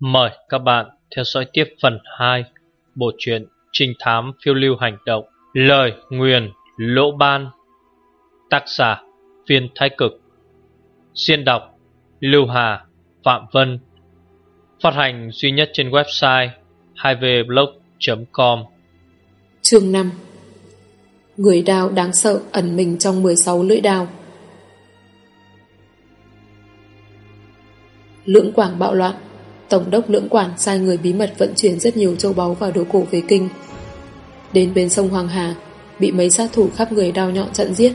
Mời các bạn theo dõi tiếp phần 2 bộ truyện Trinh thám phiêu lưu hành động, Lời nguyền lỗ ban, Tác giả Viên Thái Cực. Xuyên đọc Lưu Hà, Phạm Vân. Phát hành duy nhất trên website 2vblog.com Chương 5 Người đào đáng sợ ẩn mình trong 16 lưỡi đào Lưỡng quảng bạo loạn. Tổng đốc lưỡng quản sai người bí mật vận chuyển rất nhiều châu báu và đồ cổ về kinh. Đến bên sông Hoàng Hà, bị mấy sát thủ khắp người đao nhọn chặn giết,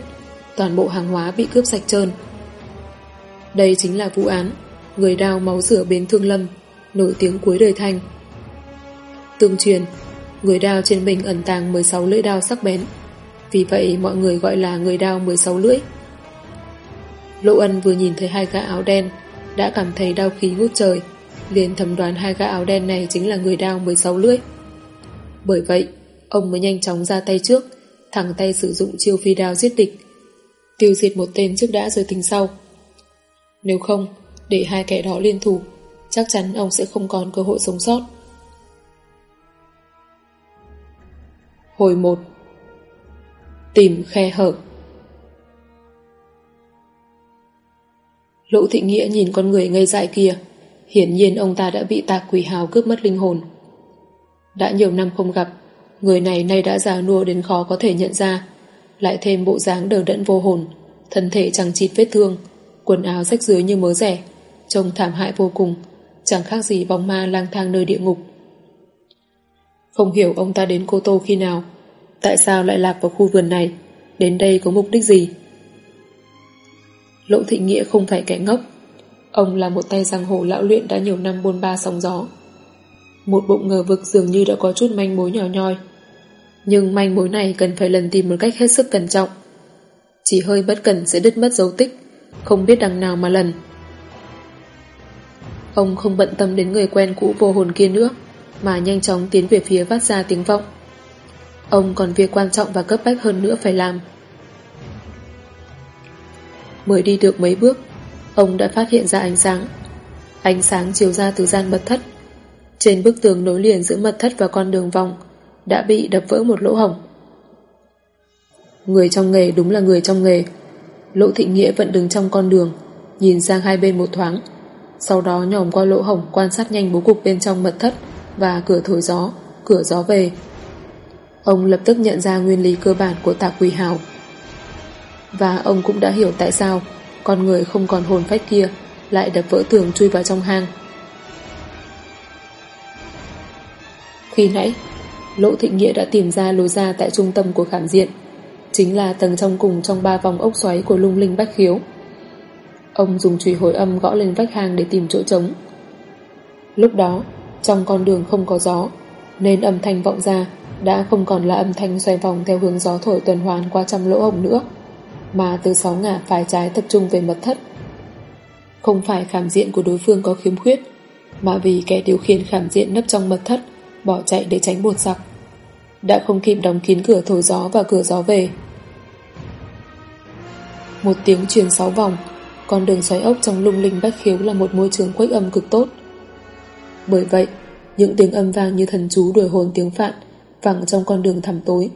toàn bộ hàng hóa bị cướp sạch trơn. Đây chính là vụ án người đao máu rửa bến Thương Lâm, nổi tiếng cuối đời thanh. Tương truyền, người đao trên mình ẩn tàng 16 lưỡi đao sắc bén, vì vậy mọi người gọi là người đao 16 lưỡi. Lộ ân vừa nhìn thấy hai gã áo đen, đã cảm thấy đau khí ngút trời, liền thầm đoán hai gã áo đen này chính là người đao 16 lưỡi. Bởi vậy, ông mới nhanh chóng ra tay trước, thẳng tay sử dụng chiêu phi đao giết địch, tiêu diệt một tên trước đã rồi tính sau. Nếu không, để hai kẻ đó liên thủ, chắc chắn ông sẽ không còn cơ hội sống sót. Hồi 1 Tìm khe hở Lỗ thị nghĩa nhìn con người ngây dại kia Hiển nhiên ông ta đã bị tạc quỷ hào cướp mất linh hồn. Đã nhiều năm không gặp, người này nay đã già nua đến khó có thể nhận ra, lại thêm bộ dáng đờ đẫn vô hồn, thân thể chẳng chịt vết thương, quần áo rách dưới như mớ rẻ, trông thảm hại vô cùng, chẳng khác gì bóng ma lang thang nơi địa ngục. Không hiểu ông ta đến Cô Tô khi nào, tại sao lại lạc vào khu vườn này, đến đây có mục đích gì? Lộ thị nghĩa không phải kẻ ngốc, Ông là một tay giang hồ lão luyện đã nhiều năm bôn ba sóng gió. Một bụng ngờ vực dường như đã có chút manh mối nhỏ nhoi. Nhưng manh mối này cần phải lần tìm một cách hết sức cẩn trọng. Chỉ hơi bất cẩn sẽ đứt mất dấu tích, không biết đằng nào mà lần. Ông không bận tâm đến người quen cũ vô hồn kia nữa, mà nhanh chóng tiến về phía phát ra tiếng vọng. Ông còn việc quan trọng và cấp bách hơn nữa phải làm. Mới đi được mấy bước, ông đã phát hiện ra ánh sáng. Ánh sáng chiếu ra từ gian mật thất. Trên bức tường nối liền giữa mật thất và con đường vòng đã bị đập vỡ một lỗ hổng. Người trong nghề đúng là người trong nghề. Lỗ thị nghĩa vẫn đứng trong con đường, nhìn sang hai bên một thoáng. Sau đó nhòm qua lỗ hổng quan sát nhanh bố cục bên trong mật thất và cửa thổi gió, cửa gió về. Ông lập tức nhận ra nguyên lý cơ bản của tạc quỷ hào. Và ông cũng đã hiểu tại sao con người không còn hồn phách kia lại đập vỡ tường chui vào trong hang. Khi nãy, Lỗ Thịnh Nghĩa đã tìm ra lối ra tại trung tâm của khảm diện, chính là tầng trong cùng trong ba vòng ốc xoáy của lung linh bách khiếu. Ông dùng chùy hồi âm gõ lên vách hang để tìm chỗ trống. Lúc đó, trong con đường không có gió, nên âm thanh vọng ra đã không còn là âm thanh xoay vòng theo hướng gió thổi tuần hoàn qua trăm lỗ hổng nữa mà từ sáu ngả phải trái tập trung về mật thất. Không phải khảm diện của đối phương có khiếm khuyết, mà vì kẻ điều khiển khảm diện nấp trong mật thất, bỏ chạy để tránh bột giặc. Đã không kịp đóng kín cửa thổi gió và cửa gió về. Một tiếng truyền sáu vòng, con đường xoáy ốc trong lung linh bách khiếu là một môi trường khuếch âm cực tốt. Bởi vậy, những tiếng âm vang như thần chú đuổi hồn tiếng phạn vẳng trong con đường thẳm tối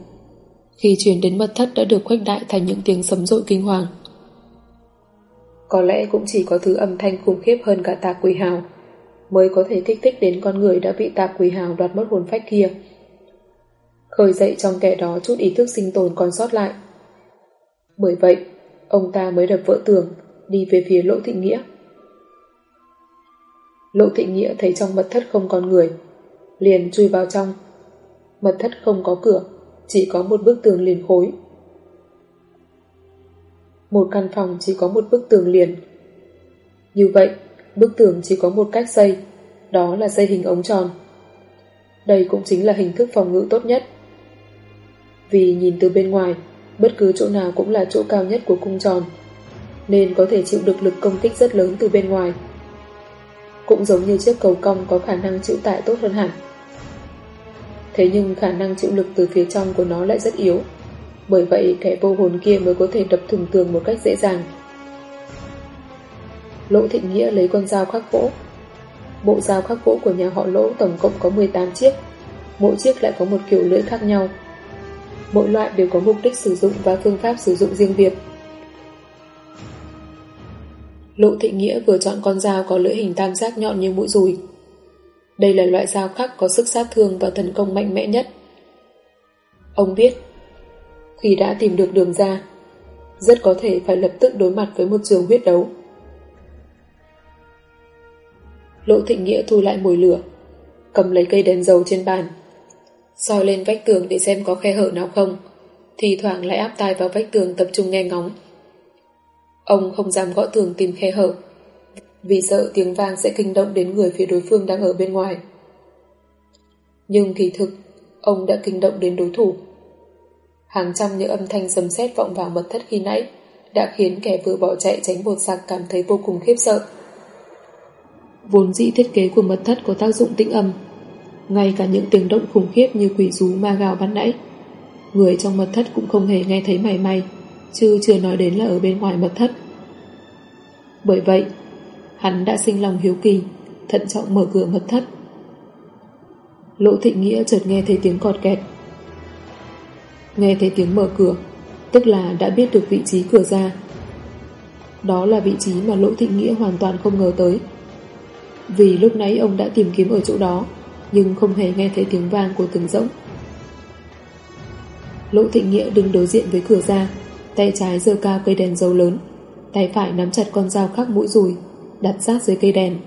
khi truyền đến mật thất đã được khuếch đại thành những tiếng sấm rội kinh hoàng. Có lẽ cũng chỉ có thứ âm thanh khủng khiếp hơn cả tạc quỷ hào mới có thể kích thích đến con người đã bị tạc quỷ hào đoạt mất hồn phách kia. Khởi dậy trong kẻ đó chút ý thức sinh tồn còn sót lại. Bởi vậy, ông ta mới đập vỡ tường, đi về phía Lỗ Thị Nghĩa. Lỗ Thị Nghĩa thấy trong mật thất không còn người, liền chui vào trong. Mật thất không có cửa, chỉ có một bức tường liền khối. Một căn phòng chỉ có một bức tường liền. Như vậy, bức tường chỉ có một cách xây, đó là xây hình ống tròn. Đây cũng chính là hình thức phòng ngự tốt nhất. Vì nhìn từ bên ngoài, bất cứ chỗ nào cũng là chỗ cao nhất của cung tròn, nên có thể chịu được lực công kích rất lớn từ bên ngoài. Cũng giống như chiếc cầu cong có khả năng chịu tải tốt hơn hẳn. Thế nhưng khả năng chịu lực từ phía trong của nó lại rất yếu. Bởi vậy kẻ vô hồn kia mới có thể đập thùng tường một cách dễ dàng. Lỗ Thịnh Nghĩa lấy con dao khắc gỗ. Bộ dao khắc gỗ của nhà họ lỗ tổng cộng có 18 chiếc, mỗi chiếc lại có một kiểu lưỡi khác nhau. Mỗi loại đều có mục đích sử dụng và phương pháp sử dụng riêng biệt. Lộ Thịnh Nghĩa vừa chọn con dao có lưỡi hình tam giác nhọn như mũi dùi. Đây là loại dao khắc có sức sát thương và tấn công mạnh mẽ nhất. Ông biết, khi đã tìm được đường ra, rất có thể phải lập tức đối mặt với một trường huyết đấu. Lộ Thịnh Nghĩa thu lại mùi lửa, cầm lấy cây đèn dầu trên bàn, soi lên vách tường để xem có khe hở nào không, thì thoảng lại áp tai vào vách tường tập trung nghe ngóng. Ông không dám gõ tường tìm khe hở, vì sợ tiếng vang sẽ kinh động đến người phía đối phương đang ở bên ngoài. Nhưng kỳ thực, ông đã kinh động đến đối thủ. Hàng trăm những âm thanh sấm sét vọng vào mật thất khi nãy đã khiến kẻ vừa bỏ chạy tránh bột sạc cảm thấy vô cùng khiếp sợ. Vốn dĩ thiết kế của mật thất có tác dụng tĩnh âm, ngay cả những tiếng động khủng khiếp như quỷ rú ma gào ban nãy. Người trong mật thất cũng không hề nghe thấy mảy may, chứ chưa nói đến là ở bên ngoài mật thất. Bởi vậy, hắn đã sinh lòng hiếu kỳ, thận trọng mở cửa mật thất. Lỗ thị Nghĩa chợt nghe thấy tiếng cọt kẹt. Nghe thấy tiếng mở cửa, tức là đã biết được vị trí cửa ra. Đó là vị trí mà Lỗ thị Nghĩa hoàn toàn không ngờ tới. Vì lúc nãy ông đã tìm kiếm ở chỗ đó, nhưng không hề nghe thấy tiếng vang của từng rỗng. Lỗ thị Nghĩa đứng đối diện với cửa ra, tay trái giơ cao cây đèn dầu lớn, tay phải nắm chặt con dao khắc mũi rùi, đặt sát dưới cây đèn.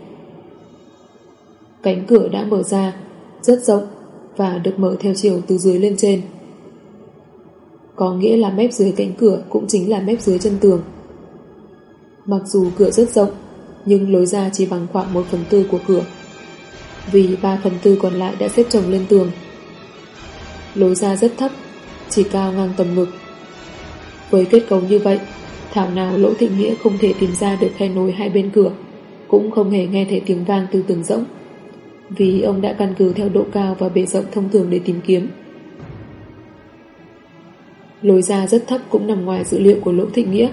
Cánh cửa đã mở ra, rất rộng và được mở theo chiều từ dưới lên trên. Có nghĩa là mép dưới cánh cửa cũng chính là mép dưới chân tường. Mặc dù cửa rất rộng, nhưng lối ra chỉ bằng khoảng 1 phần tư của cửa. Vì 3 phần tư còn lại đã xếp chồng lên tường. Lối ra rất thấp, chỉ cao ngang tầm ngực. Với kết cấu như vậy, thảo nào Lỗ Thị Nghĩa không thể tìm ra được khe nối hai bên cửa, cũng không hề nghe thấy tiếng vang từ tường rỗng. Vì ông đã căn cứ theo độ cao và bề rộng thông thường để tìm kiếm. Lối ra rất thấp cũng nằm ngoài dữ liệu của Lỗ Thị Nghĩa.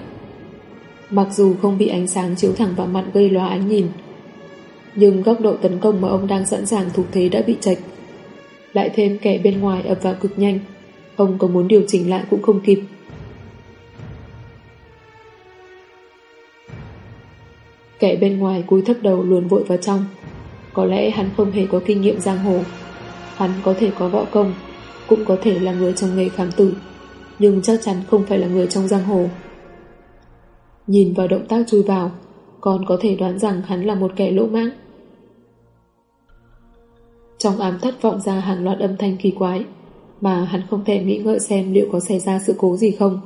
Mặc dù không bị ánh sáng chiếu thẳng vào mặt gây loa ánh nhìn, nhưng góc độ tấn công mà ông đang sẵn sàng thuộc thế đã bị chạch. Lại thêm kẻ bên ngoài ập vào cực nhanh, ông có muốn điều chỉnh lại cũng không kịp. Kẻ bên ngoài cúi thấp đầu luồn vội vào trong. Có lẽ hắn không hề có kinh nghiệm giang hồ. Hắn có thể có võ công, cũng có thể là người trong nghề khám tử, nhưng chắc chắn không phải là người trong giang hồ. Nhìn vào động tác chui vào, còn có thể đoán rằng hắn là một kẻ lỗ mãng. Trong ám thất vọng ra hàng loạt âm thanh kỳ quái, mà hắn không thể nghĩ ngợi xem liệu có xảy ra sự cố gì không,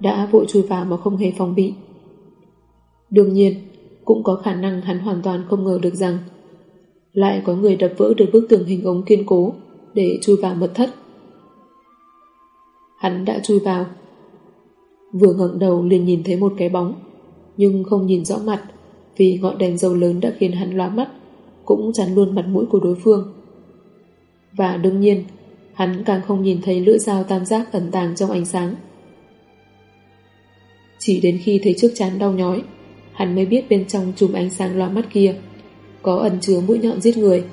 đã vội chui vào mà không hề phòng bị. Đương nhiên, cũng có khả năng hắn hoàn toàn không ngờ được rằng lại có người đập vỡ được bức tường hình ống kiên cố để chui vào mật thất. Hắn đã chui vào. Vừa ngẩng đầu liền nhìn thấy một cái bóng, nhưng không nhìn rõ mặt vì ngọn đèn dầu lớn đã khiến hắn lóa mắt, cũng chắn luôn mặt mũi của đối phương. Và đương nhiên, hắn càng không nhìn thấy lưỡi dao tam giác ẩn tàng trong ánh sáng. Chỉ đến khi thấy trước chán đau nhói, hắn mới biết bên trong chùm ánh sáng loa mắt kia có ẩn chứa mũi nhọn giết người.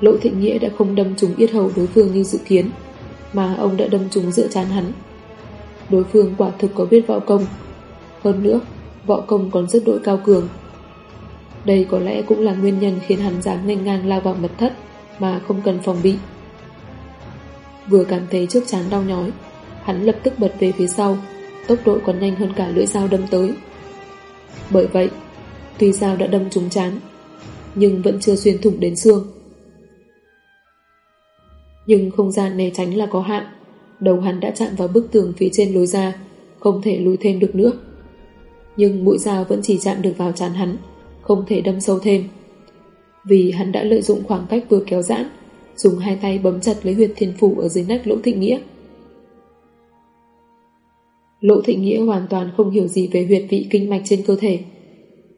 Lộ Thịnh Nghĩa đã không đâm trúng yết hầu đối phương như dự kiến, mà ông đã đâm trúng giữa chán hắn. Đối phương quả thực có biết võ công, hơn nữa, võ công còn rất đội cao cường. Đây có lẽ cũng là nguyên nhân khiến hắn dám nhanh ngang lao vào mật thất mà không cần phòng bị. Vừa cảm thấy trước chán đau nhói, hắn lập tức bật về phía sau, tốc độ còn nhanh hơn cả lưỡi dao đâm tới. Bởi vậy, tuy dao đã đâm trúng chán, nhưng vẫn chưa xuyên thủng đến xương. Nhưng không gian né tránh là có hạn, đầu hắn đã chạm vào bức tường phía trên lối ra, không thể lùi thêm được nữa. Nhưng mũi dao vẫn chỉ chạm được vào chán hắn, không thể đâm sâu thêm. Vì hắn đã lợi dụng khoảng cách vừa kéo giãn, dùng hai tay bấm chặt lấy huyệt thiên phủ ở dưới nách lỗ thịnh nghĩa. Lỗ Thịnh Nghĩa hoàn toàn không hiểu gì về huyệt vị kinh mạch trên cơ thể.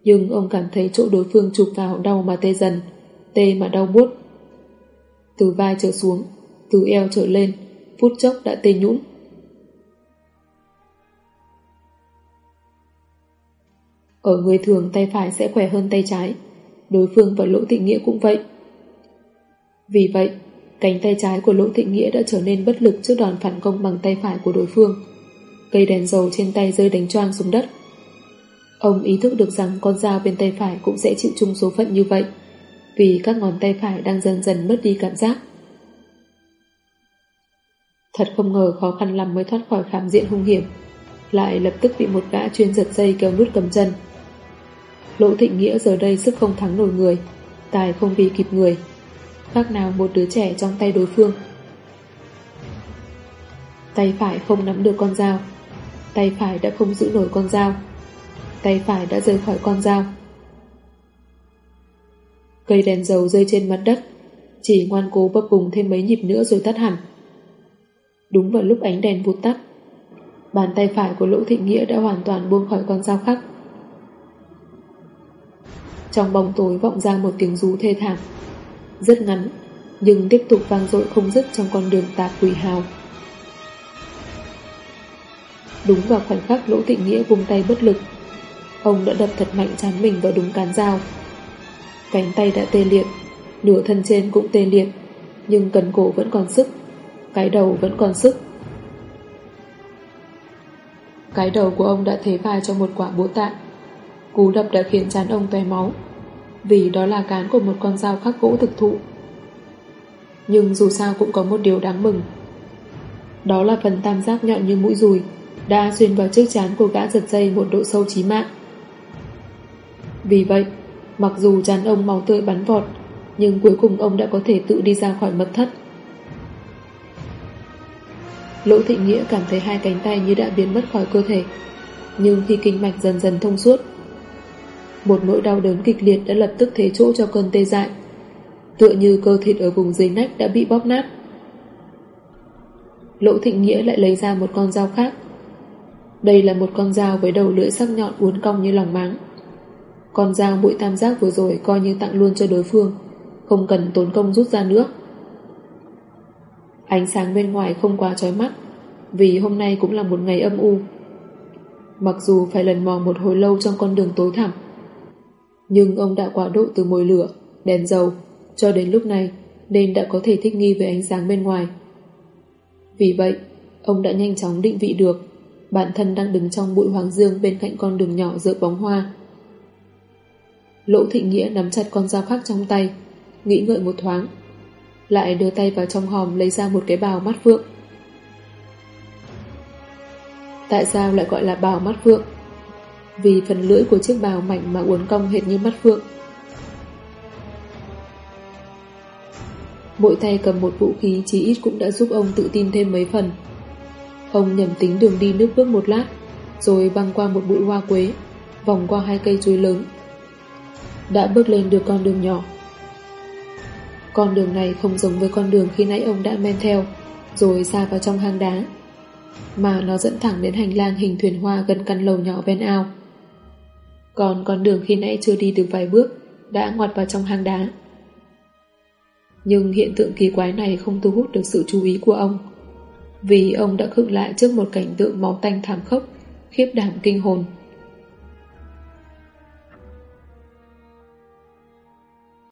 Nhưng ông cảm thấy chỗ đối phương chụp vào đau mà tê dần, tê mà đau buốt. Từ vai trở xuống, từ eo trở lên, phút chốc đã tê nhũn. Ở người thường tay phải sẽ khỏe hơn tay trái, đối phương và Lỗ Thịnh Nghĩa cũng vậy. Vì vậy, cánh tay trái của Lỗ Thịnh Nghĩa đã trở nên bất lực trước đòn phản công bằng tay phải của đối phương. Cây đèn dầu trên tay rơi đánh choang xuống đất. Ông ý thức được rằng con dao bên tay phải cũng sẽ chịu chung số phận như vậy, vì các ngón tay phải đang dần dần mất đi cảm giác. Thật không ngờ khó khăn lắm mới thoát khỏi khám diện hung hiểm, lại lập tức bị một gã chuyên giật dây kéo nút cầm chân. Lỗ Thịnh Nghĩa giờ đây sức không thắng nổi người, tài không vì kịp người, khác nào một đứa trẻ trong tay đối phương. Tay phải không nắm được con dao, tay phải đã không giữ nổi con dao, tay phải đã rời khỏi con dao. Cây đèn dầu rơi trên mặt đất, chỉ ngoan cố bấp bùng thêm mấy nhịp nữa rồi tắt hẳn. Đúng vào lúc ánh đèn vụt tắt, bàn tay phải của Lỗ Thị Nghĩa đã hoàn toàn buông khỏi con dao khắc. Trong bóng tối vọng ra một tiếng rú thê thảm, rất ngắn, nhưng tiếp tục vang dội không dứt trong con đường tạp quỷ hào. Đúng vào khoảnh khắc Lỗ Tịnh Nghĩa vùng tay bất lực, ông đã đập thật mạnh chán mình vào đúng cán dao. Cánh tay đã tê liệt, nửa thân trên cũng tê liệt, nhưng cần cổ vẫn còn sức, cái đầu vẫn còn sức. Cái đầu của ông đã thế vai cho một quả búa tạ. Cú đập đã khiến chán ông toe máu, vì đó là cán của một con dao khắc gỗ thực thụ. Nhưng dù sao cũng có một điều đáng mừng. Đó là phần tam giác nhọn như mũi dùi, đã xuyên vào chiếc chán của gã giật dây một độ sâu chí mạng. Vì vậy, mặc dù chán ông máu tươi bắn vọt, nhưng cuối cùng ông đã có thể tự đi ra khỏi mật thất. Lỗ Thị Nghĩa cảm thấy hai cánh tay như đã biến mất khỏi cơ thể, nhưng khi kinh mạch dần dần thông suốt, một nỗi đau đớn kịch liệt đã lập tức thế chỗ cho cơn tê dại, tựa như cơ thịt ở vùng dưới nách đã bị bóp nát. Lỗ Thịnh Nghĩa lại lấy ra một con dao khác. Đây là một con dao với đầu lưỡi sắc nhọn uốn cong như lòng máng. Con dao bụi tam giác vừa rồi coi như tặng luôn cho đối phương, không cần tốn công rút ra nữa. Ánh sáng bên ngoài không quá chói mắt, vì hôm nay cũng là một ngày âm u. Mặc dù phải lần mò một hồi lâu trong con đường tối thẳm, nhưng ông đã quá độ từ mồi lửa, đèn dầu, cho đến lúc này nên đã có thể thích nghi với ánh sáng bên ngoài. Vì vậy, ông đã nhanh chóng định vị được bản thân đang đứng trong bụi hoàng dương bên cạnh con đường nhỏ giữa bóng hoa. Lỗ thị nghĩa nắm chặt con dao khắc trong tay, nghĩ ngợi một thoáng, lại đưa tay vào trong hòm lấy ra một cái bào mắt phượng. Tại sao lại gọi là bào mắt phượng? Vì phần lưỡi của chiếc bào mảnh mà uốn cong hệt như mắt phượng. Mỗi tay cầm một vũ khí chí ít cũng đã giúp ông tự tin thêm mấy phần. Ông nhầm tính đường đi nước bước một lát, rồi băng qua một bụi hoa quế, vòng qua hai cây chuối lớn. Đã bước lên được con đường nhỏ. Con đường này không giống với con đường khi nãy ông đã men theo, rồi xa vào trong hang đá, mà nó dẫn thẳng đến hành lang hình thuyền hoa gần căn lầu nhỏ ven ao. Còn con đường khi nãy chưa đi được vài bước, đã ngoặt vào trong hang đá. Nhưng hiện tượng kỳ quái này không thu hút được sự chú ý của ông vì ông đã khựng lại trước một cảnh tượng máu tanh thảm khốc, khiếp đảm kinh hồn.